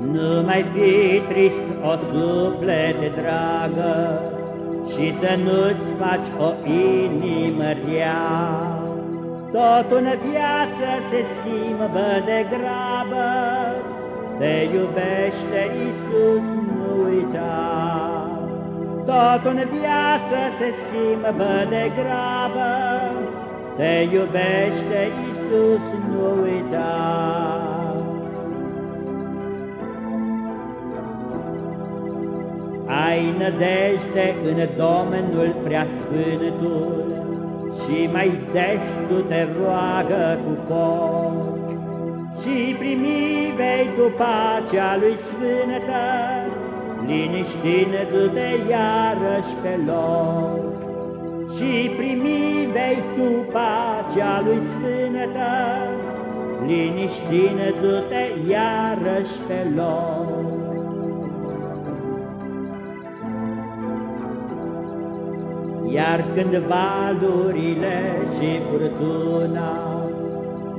Nu mai fi trist, o suflete dragă, Și să nu-ți faci o inimă rea. Tot în viață se schimbă de grabă, Te iubește Iisus, nu uita. Tot în viață se schimbă de grabă, Te iubește Iisus, nu uita. Ai nădejde în Domnul preasfântul Și mai des tu te roagă cu foc. Și primi vei tu pacea lui sfântă Liniștindu-te iarăși pe loc. Și primi vei tu pacea lui sfântă Liniștindu-te iarăși pe loc Iar când valurile și furtuna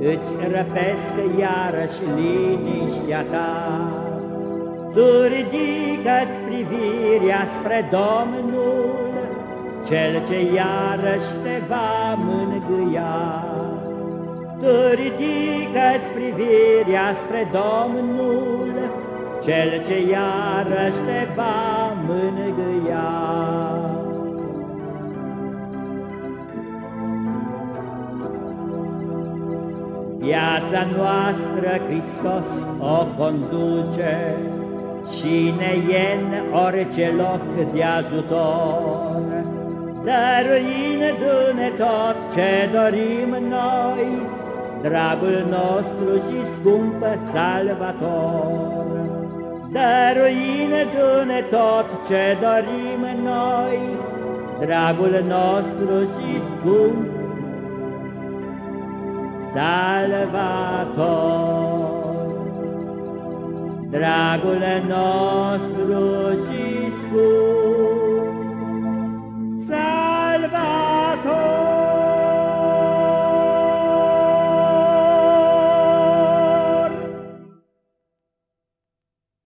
Îți răpesc iarăși liniștea ta, Tu ridică-ți privirea spre Domnul, Cel ce iarăși te va mângâia. Tu ridică-ți privirea spre Domnul, Cel ce iarăși te va mângâia. Viața noastră Hristos o conduce și ne e în orice loc de ajutor. Dăruindu-ne tot ce dorim noi, dragul nostru și scumpă salvator. Dăruindu-ne tot ce dorim noi, dragul nostru și scump salvator. Dragul nostru și scurt,